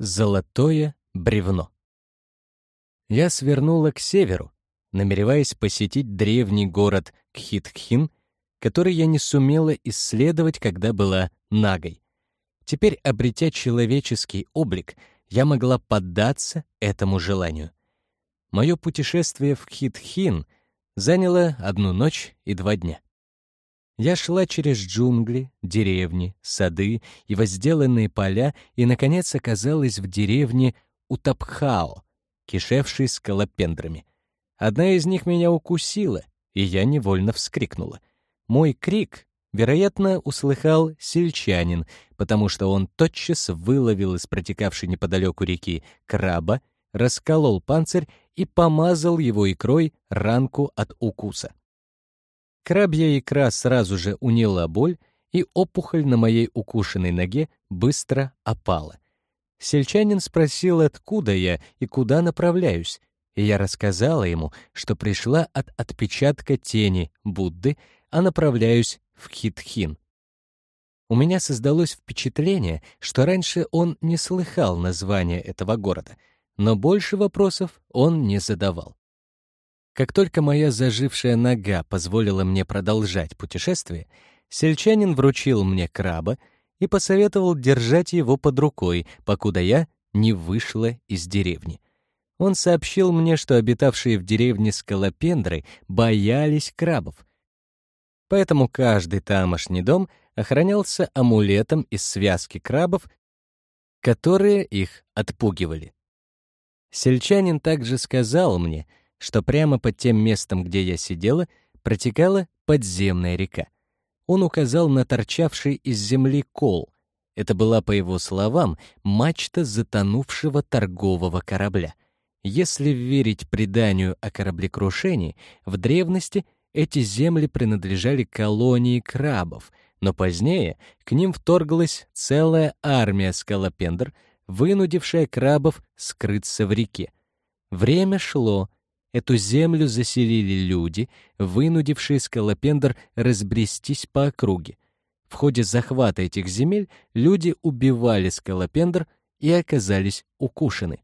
Золотое бревно. Я свернула к северу, намереваясь посетить древний город Кхитхин, который я не сумела исследовать, когда была нагой. Теперь, обретя человеческий облик, я могла поддаться этому желанию. Мое путешествие в Кхитхин заняло одну ночь и два дня. Я шла через джунгли, деревни, сады и возделанные поля и, наконец, оказалась в деревне Утапхао, кишевшей скалопендрами. Одна из них меня укусила, и я невольно вскрикнула. Мой крик, вероятно, услыхал сельчанин, потому что он тотчас выловил из протекавшей неподалеку реки краба, расколол панцирь и помазал его икрой ранку от укуса. Крабья икра сразу же уняла боль, и опухоль на моей укушенной ноге быстро опала. Сельчанин спросил, откуда я и куда направляюсь, и я рассказала ему, что пришла от отпечатка тени Будды, а направляюсь в Хитхин. У меня создалось впечатление, что раньше он не слыхал названия этого города, но больше вопросов он не задавал. Как только моя зажившая нога позволила мне продолжать путешествие, сельчанин вручил мне краба и посоветовал держать его под рукой, покуда я не вышла из деревни. Он сообщил мне, что обитавшие в деревне скалопендры боялись крабов. Поэтому каждый тамошний дом охранялся амулетом из связки крабов, которые их отпугивали. Сельчанин также сказал мне — что прямо под тем местом, где я сидела, протекала подземная река. Он указал на торчавший из земли кол. Это была, по его словам, мачта затонувшего торгового корабля. Если верить преданию о кораблекрушении, в древности эти земли принадлежали колонии крабов, но позднее к ним вторглась целая армия скалопендр, вынудившая крабов скрыться в реке. Время шло, Эту землю заселили люди, вынудившие Скалопендр разбрестись по округе. В ходе захвата этих земель люди убивали Скалопендр и оказались укушены.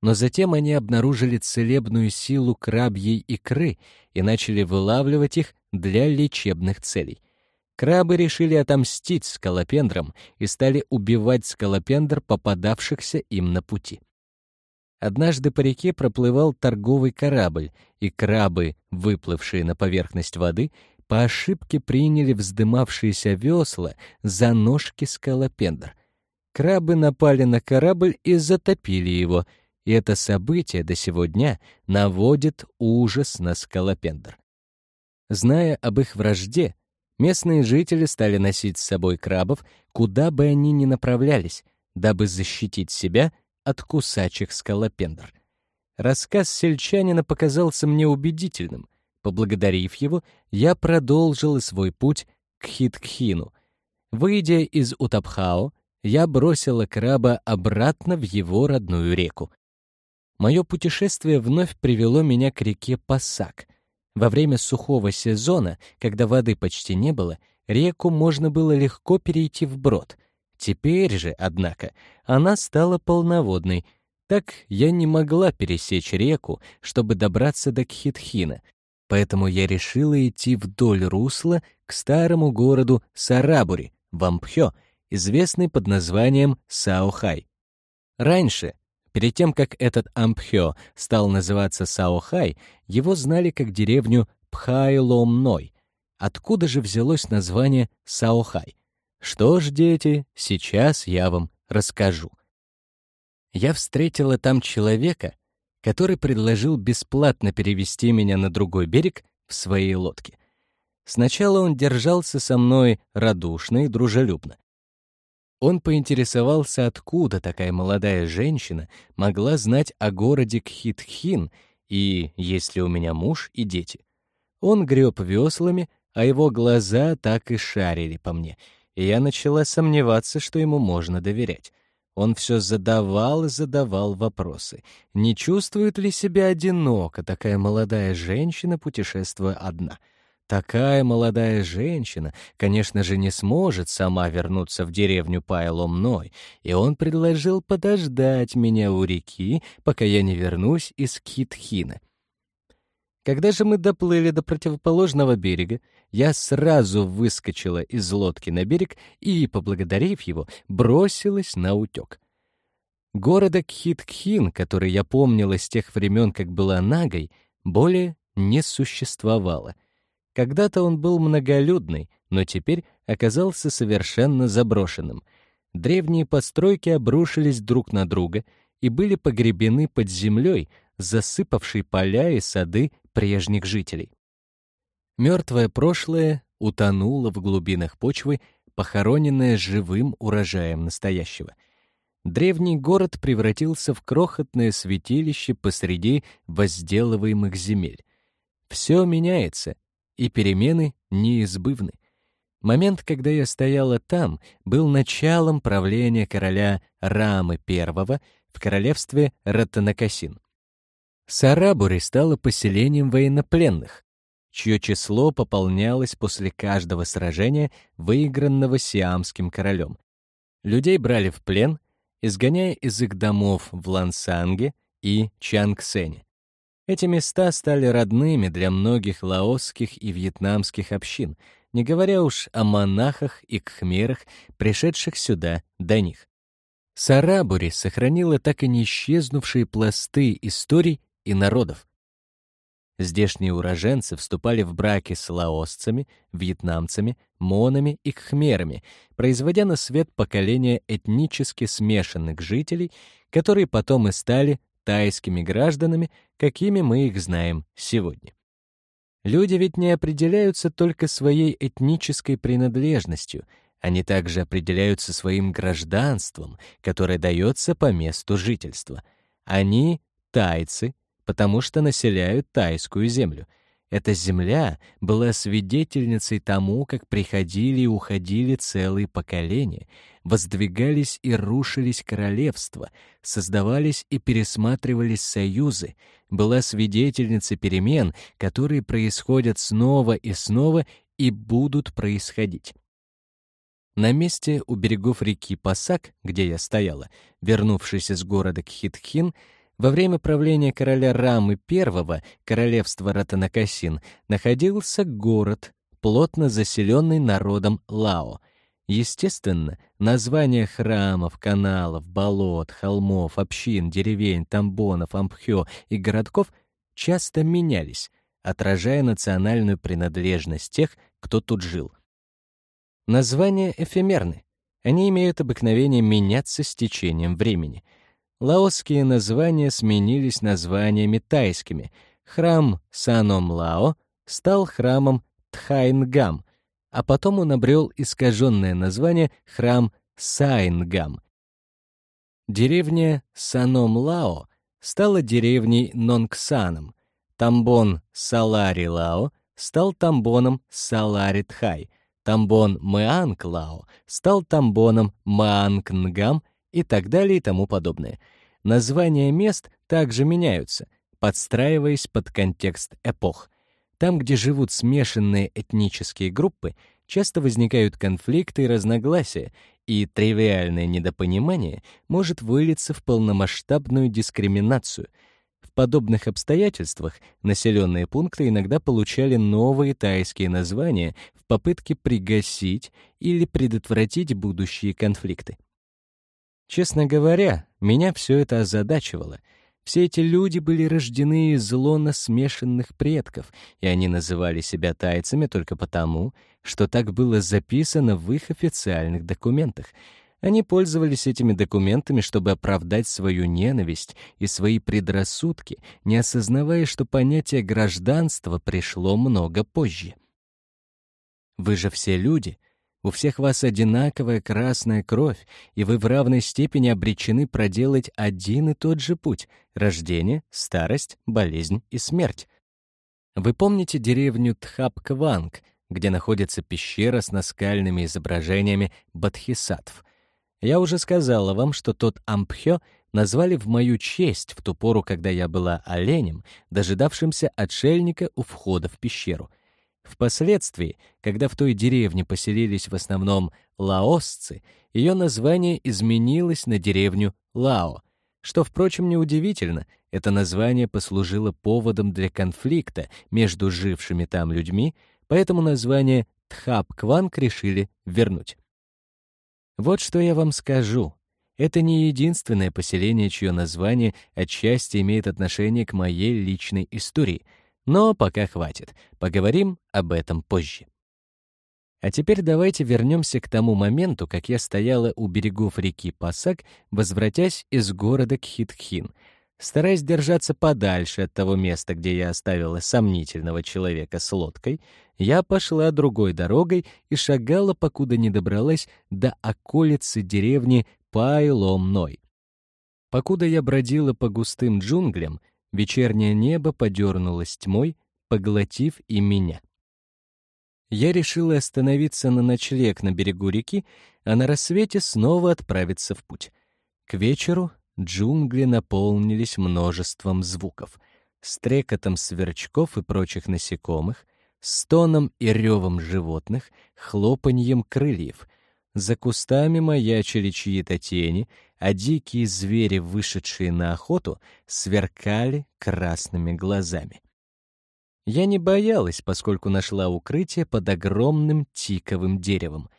Но затем они обнаружили целебную силу крабьей икры и начали вылавливать их для лечебных целей. Крабы решили отомстить скалопендрам и стали убивать скалопендр, попадавшихся им на пути. Однажды по реке проплывал торговый корабль, и крабы, выплывшие на поверхность воды, по ошибке приняли вздымавшиеся весла за ножки скалопендр. Крабы напали на корабль и затопили его, и это событие до сего дня наводит ужас на скалопендр. Зная об их вражде, местные жители стали носить с собой крабов, куда бы они ни направлялись, дабы защитить себя от кусачих скалопендр. Рассказ сельчанина показался мне убедительным. Поблагодарив его, я продолжил свой путь к Хиткхину. Выйдя из Утапхао, я бросила краба обратно в его родную реку. Мое путешествие вновь привело меня к реке Пасак. Во время сухого сезона, когда воды почти не было, реку можно было легко перейти вброд — Теперь же, однако, она стала полноводной. Так я не могла пересечь реку, чтобы добраться до Кхитхина, поэтому я решила идти вдоль русла к старому городу Сарабури, Вампхё, известный под названием Саохай. Раньше, перед тем, как этот Ампхё стал называться Саохай, его знали как деревню Пхайломной. Откуда же взялось название Саохай? Что ж, дети, сейчас я вам расскажу. Я встретила там человека, который предложил бесплатно перевести меня на другой берег в своей лодке. Сначала он держался со мной радушно и дружелюбно. Он поинтересовался, откуда такая молодая женщина могла знать о городе Кхитхин и есть ли у меня муж и дети. Он греб веслами, а его глаза так и шарили по мне — и я начала сомневаться, что ему можно доверять. Он все задавал и задавал вопросы. Не чувствует ли себя одиноко такая молодая женщина, путешествуя одна? Такая молодая женщина, конечно же, не сможет сама вернуться в деревню Пайло мной, и он предложил подождать меня у реки, пока я не вернусь из Китхина. Когда же мы доплыли до противоположного берега, я сразу выскочила из лодки на берег и, поблагодарив его, бросилась на утек. Города Кхиткхин, который я помнила с тех времен, как была Нагой, более не существовало. Когда-то он был многолюдный, но теперь оказался совершенно заброшенным. Древние постройки обрушились друг на друга и были погребены под землей, засыпавшей поля и сады прежних жителей. Мертвое прошлое утонуло в глубинах почвы, похороненное живым урожаем настоящего. Древний город превратился в крохотное святилище посреди возделываемых земель. Все меняется, и перемены неизбывны. Момент, когда я стояла там, был началом правления короля Рамы I в королевстве Ратанакасин. Сарабури стало поселением военнопленных, чье число пополнялось после каждого сражения, выигранного сиамским королем. Людей брали в плен, изгоняя из их домов в Лансанге и Чангсене. Эти места стали родными для многих лаосских и вьетнамских общин, не говоря уж о монахах и кхмерах, пришедших сюда до них. Сарабури сохранила так и не исчезнувшие пласты историй и народов. Здешние уроженцы вступали в браки с лаосцами, вьетнамцами, монами и кхмерами, производя на свет поколения этнически смешанных жителей, которые потом и стали тайскими гражданами, какими мы их знаем сегодня. Люди ведь не определяются только своей этнической принадлежностью, они также определяются своим гражданством, которое дается по месту жительства. Они — тайцы, потому что населяют тайскую землю. Эта земля была свидетельницей тому, как приходили и уходили целые поколения, воздвигались и рушились королевства, создавались и пересматривались союзы, была свидетельницей перемен, которые происходят снова и снова и будут происходить. На месте у берегов реки Пасак, где я стояла, вернувшись из города Кхитхин, во время правления короля Рамы I королевства Ратанакасин находился город, плотно заселенный народом Лао. Естественно, названия храмов, каналов, болот, холмов, общин, деревень, тамбонов, ампхё и городков часто менялись, отражая национальную принадлежность тех, кто тут жил. Названия эфемерны. Они имеют обыкновение меняться с течением времени — лаосские названия сменились названиями тайскими. Храм Саном-Лао стал храмом Тхайнгам, а потом он обрел искаженное название храм Сайнгам. Деревня Саном-Лао стала деревней Нонгсаном. Тамбон Салари-Лао стал тамбоном Салари-Тхай. Тамбон Мэанг-Лао стал тамбоном Маангнгам и так далее и тому подобное. Названия мест также меняются, подстраиваясь под контекст эпох. Там, где живут смешанные этнические группы, часто возникают конфликты и разногласия, и тривиальное недопонимание может вылиться в полномасштабную дискриминацию. В подобных обстоятельствах населенные пункты иногда получали новые тайские названия в попытке пригасить или предотвратить будущие конфликты. Честно говоря, меня все это озадачивало. Все эти люди были рождены из лона смешанных предков, и они называли себя тайцами только потому, что так было записано в их официальных документах. Они пользовались этими документами, чтобы оправдать свою ненависть и свои предрассудки, не осознавая, что понятие гражданства пришло много позже. Вы же все люди — у всех вас одинаковая красная кровь, и вы в равной степени обречены проделать один и тот же путь — рождение, старость, болезнь и смерть. Вы помните деревню Тхапкванг, где находится пещера с наскальными изображениями бодхисаттв? Я уже сказала вам, что тот Ампхё назвали в мою честь в ту пору, когда я была оленем, дожидавшимся отшельника у входа в пещеру — Впоследствии, когда в той деревне поселились в основном лаосцы, ее название изменилось на деревню Лао, что, впрочем, неудивительно, это название послужило поводом для конфликта между жившими там людьми, поэтому название Тхап-Кванг решили вернуть. Вот что я вам скажу. Это не единственное поселение, чье название отчасти имеет отношение к моей личной истории. Но пока хватит. Поговорим об этом позже. А теперь давайте вернемся к тому моменту, как я стояла у берегов реки Пасак, возвратясь из города Кхитхин — Стараясь держаться подальше от того места, где я оставила сомнительного человека с лодкой, я пошла другой дорогой и шагала, покуда не добралась до околицы деревни Пайломной. Покуда я бродила по густым джунглям, вечернее небо подернулось тьмой, поглотив и меня. Я решила остановиться на ночлег на берегу реки, а на рассвете снова отправиться в путь. К вечеру Джунгли наполнились множеством звуков — стрекотом сверчков и прочих насекомых, стоном и ревом животных, хлопаньем крыльев. За кустами маячили чьи-то тени, а дикие звери, вышедшие на охоту, сверкали красными глазами. Я не боялась, поскольку нашла укрытие под огромным тиковым деревом.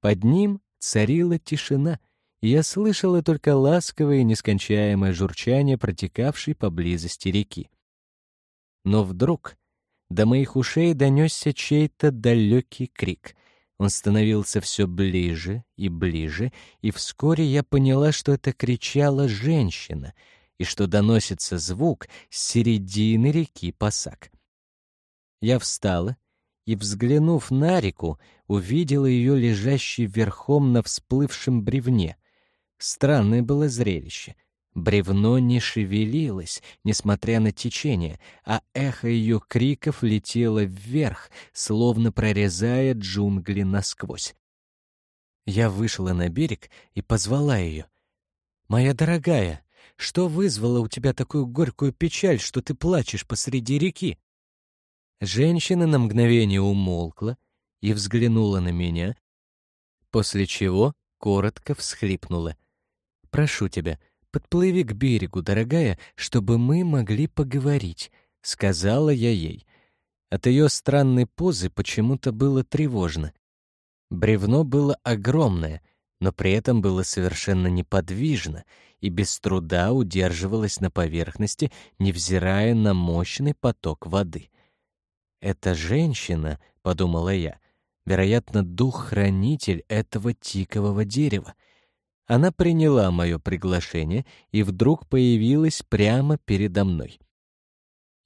Под ним царила тишина — я слышала только ласковое и нескончаемое журчание протекавшей поблизости реки. Но вдруг до моих ушей донесся чей-то далекий крик. Он становился все ближе и ближе, и вскоре я поняла, что это кричала женщина, и что доносится звук с середины реки Пасак. Я встала и, взглянув на реку, увидела ее лежащей верхом на всплывшем бревне. Странное было зрелище. Бревно не шевелилось, несмотря на течение, а эхо ее криков летело вверх, словно прорезая джунгли насквозь. Я вышла на берег и позвала ее. «Моя дорогая, что вызвало у тебя такую горькую печаль, что ты плачешь посреди реки?» Женщина на мгновение умолкла и взглянула на меня, после чего коротко всхлипнула. Прошу тебя, подплыви к берегу, дорогая, чтобы мы могли поговорить», — сказала я ей. От ее странной позы почему-то было тревожно. Бревно было огромное, но при этом было совершенно неподвижно и без труда удерживалось на поверхности, невзирая на мощный поток воды. «Это женщина», — подумала я, — вероятно, дух-хранитель этого тикового дерева. Она приняла мое приглашение и вдруг появилась прямо передо мной.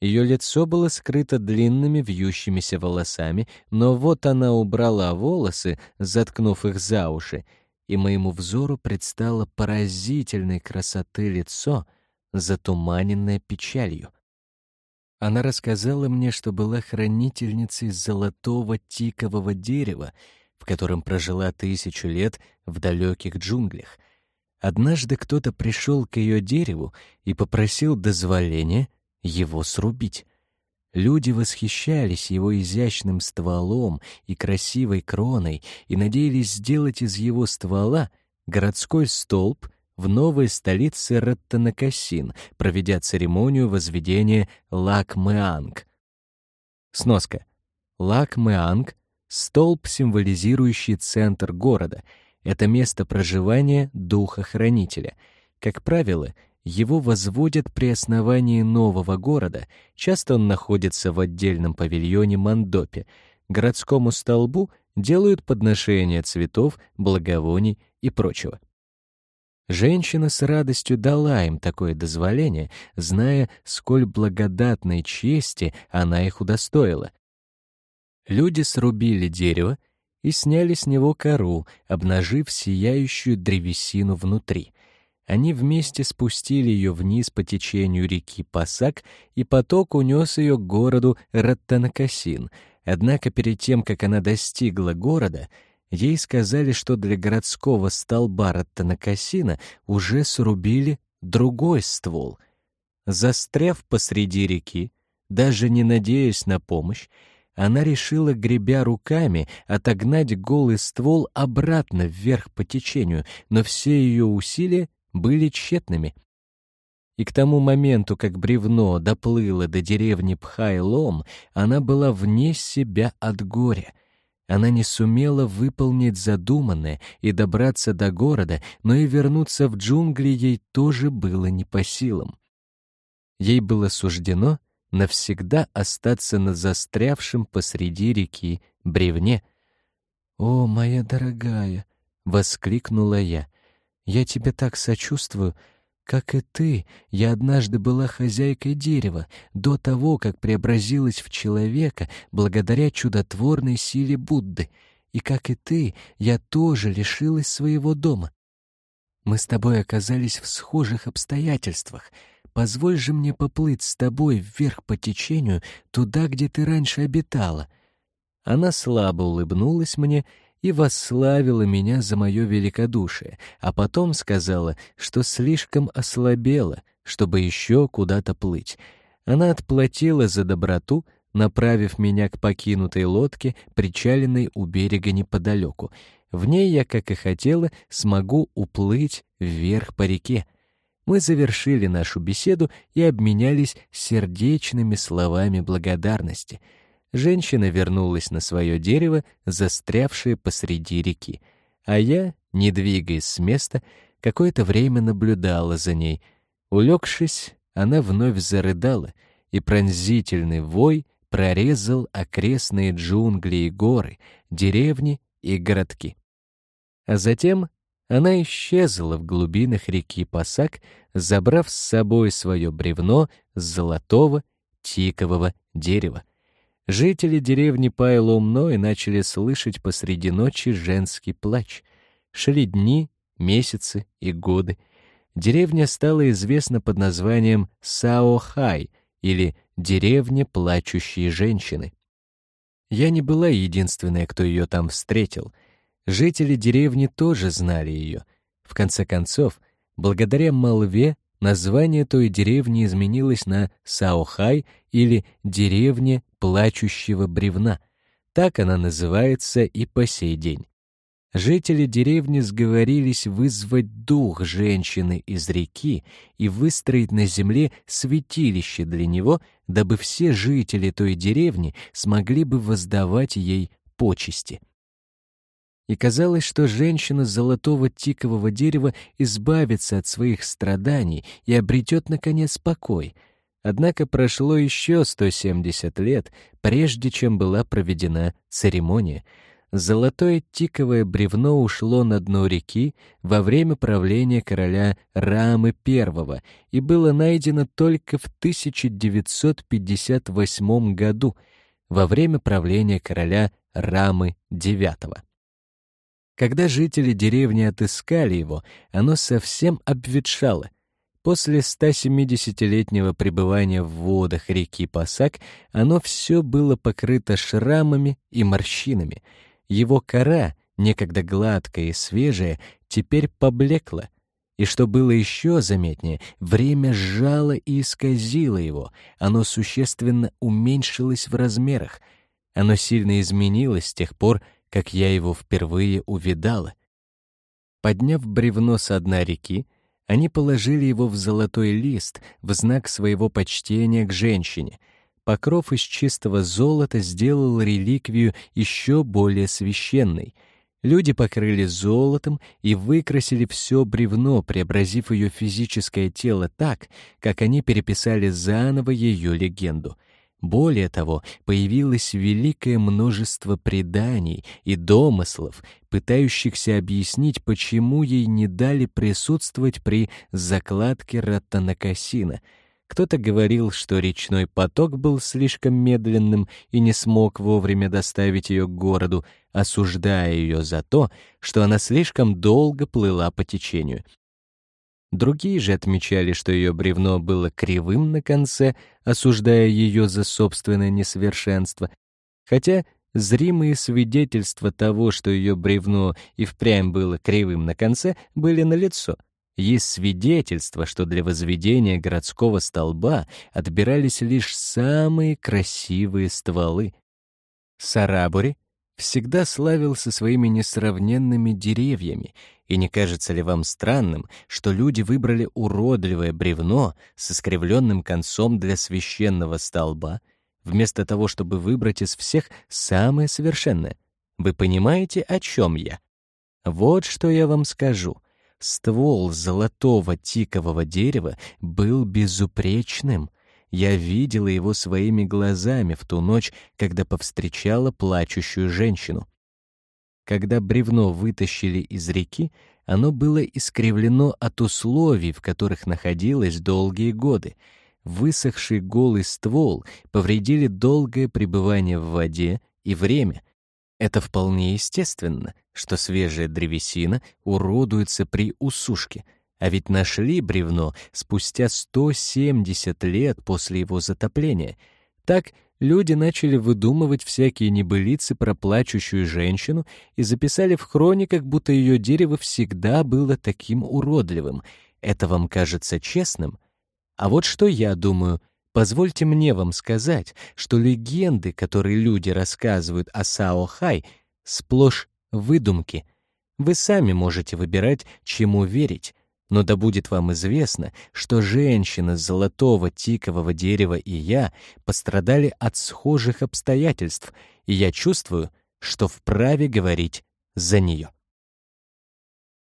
Ее лицо было скрыто длинными вьющимися волосами, но вот она убрала волосы, заткнув их за уши, и моему взору предстало поразительной красоты лицо, затуманенное печалью. Она рассказала мне, что была хранительницей золотого тикового дерева в котором прожила тысячу лет в далеких джунглях. Однажды кто-то пришел к ее дереву и попросил дозволения его срубить. Люди восхищались его изящным стволом и красивой кроной и надеялись сделать из его ствола городской столб в новой столице Раттанакасин, проведя церемонию возведения Лак-Мэанг. Сноска. Лак-Мэанг Столб, символизирующий центр города, это место проживания духа-хранителя. Как правило, его возводят при основании нового города, часто он находится в отдельном павильоне Мандопе. Городскому столбу делают подношения цветов, благовоний и прочего. Женщина с радостью дала им такое дозволение, зная, сколь благодатной чести она их удостоила. Люди срубили дерево и сняли с него кору, обнажив сияющую древесину внутри. Они вместе спустили ее вниз по течению реки Пасак, и поток унес ее к городу Раттанакасин. Однако перед тем, как она достигла города, ей сказали, что для городского столба Раттанакасина уже срубили другой ствол. Застряв посреди реки, даже не надеясь на помощь, она решила, гребя руками, отогнать голый ствол обратно вверх по течению, но все ее усилия были тщетными. И к тому моменту, как бревно доплыло до деревни Пхайлом, она была вне себя от горя. Она не сумела выполнить задуманное и добраться до города, но и вернуться в джунгли ей тоже было не по силам. Ей было суждено навсегда остаться на застрявшем посреди реки бревне. «О, моя дорогая!» — воскликнула я. «Я тебе так сочувствую!» Как и ты, я однажды была хозяйкой дерева, до того, как преобразилась в человека благодаря чудотворной силе Будды. И как и ты, я тоже лишилась своего дома. Мы с тобой оказались в схожих обстоятельствах. Позволь же мне поплыть с тобой вверх по течению, туда, где ты раньше обитала». Она слабо улыбнулась мне и восславила меня за мое великодушие, а потом сказала, что слишком ослабела, чтобы еще куда-то плыть. Она отплатила за доброту, направив меня к покинутой лодке, причаленной у берега неподалеку. В ней я, как и хотела, смогу уплыть вверх по реке. Мы завершили нашу беседу и обменялись сердечными словами благодарности. Женщина вернулась на свое дерево, застрявшее посреди реки, а я, не двигаясь с места, какое-то время наблюдала за ней. Улегшись, она вновь зарыдала, и пронзительный вой прорезал окрестные джунгли и горы, деревни и городки. А затем она исчезла в глубинах реки Пасак, забрав с собой свое бревно с золотого тикового дерева. Жители деревни Пайломной начали слышать посреди ночи женский плач. Шли дни, месяцы и годы. Деревня стала известна под названием Саохай или «Деревня плачущей женщины». Я не была единственной, кто ее там встретил — Жители деревни тоже знали ее. В конце концов, благодаря молве, название той деревни изменилось на Саохай или «деревня плачущего бревна». Так она называется и по сей день. Жители деревни сговорились вызвать дух женщины из реки и выстроить на земле святилище для него, дабы все жители той деревни смогли бы воздавать ей почести и казалось, что женщина золотого тикового дерева избавится от своих страданий и обретет, наконец, покой. Однако прошло еще 170 лет, прежде чем была проведена церемония. Золотое тиковое бревно ушло на дно реки во время правления короля Рамы I и было найдено только в 1958 году, во время правления короля Рамы IX. Когда жители деревни отыскали его, оно совсем обветшало. После 170-летнего пребывания в водах реки Пасак оно все было покрыто шрамами и морщинами. Его кора, некогда гладкая и свежая, теперь поблекла. И что было еще заметнее, время сжало и исказило его, оно существенно уменьшилось в размерах. Оно сильно изменилось с тех пор, как я его впервые увидала. Подняв бревно со дна реки, они положили его в золотой лист в знак своего почтения к женщине. Покров из чистого золота сделал реликвию еще более священной. Люди покрыли золотом и выкрасили все бревно, преобразив ее физическое тело так, как они переписали заново ее легенду — более того, появилось великое множество преданий и домыслов, пытающихся объяснить, почему ей не дали присутствовать при закладке Раттанакасина. Кто-то говорил, что речной поток был слишком медленным и не смог вовремя доставить ее к городу, осуждая ее за то, что она слишком долго плыла по течению — Другие же отмечали, что ее бревно было кривым на конце, осуждая ее за собственное несовершенство, хотя зримые свидетельства того, что ее бревно и впрямь было кривым на конце, были налицо. Есть свидетельство, что для возведения городского столба отбирались лишь самые красивые стволы. Сарабури всегда славился своими несравненными деревьями, и не кажется ли вам странным, что люди выбрали уродливое бревно с искривленным концом для священного столба, вместо того, чтобы выбрать из всех самое совершенное? Вы понимаете, о чем я? Вот что я вам скажу. Ствол золотого тикового дерева был безупречным. Я видела его своими глазами в ту ночь, когда повстречала плачущую женщину. Когда бревно вытащили из реки, оно было искривлено от условий, в которых находилось долгие годы. Высохший голый ствол повредили долгое пребывание в воде и время. Это вполне естественно, что свежая древесина уродуется при усушке, а ведь нашли бревно спустя 170 лет после его затопления. Так люди начали выдумывать всякие небылицы про плачущую женщину и записали в хрониках, будто ее дерево всегда было таким уродливым. Это вам кажется честным? А вот что я думаю. Позвольте мне вам сказать, что легенды, которые люди рассказывают о Сао Хай, сплошь выдумки. Вы сами можете выбирать, чему верить, но да будет вам известно, что женщина с золотого тикового дерева и я пострадали от схожих обстоятельств, и я чувствую, что вправе говорить за нее.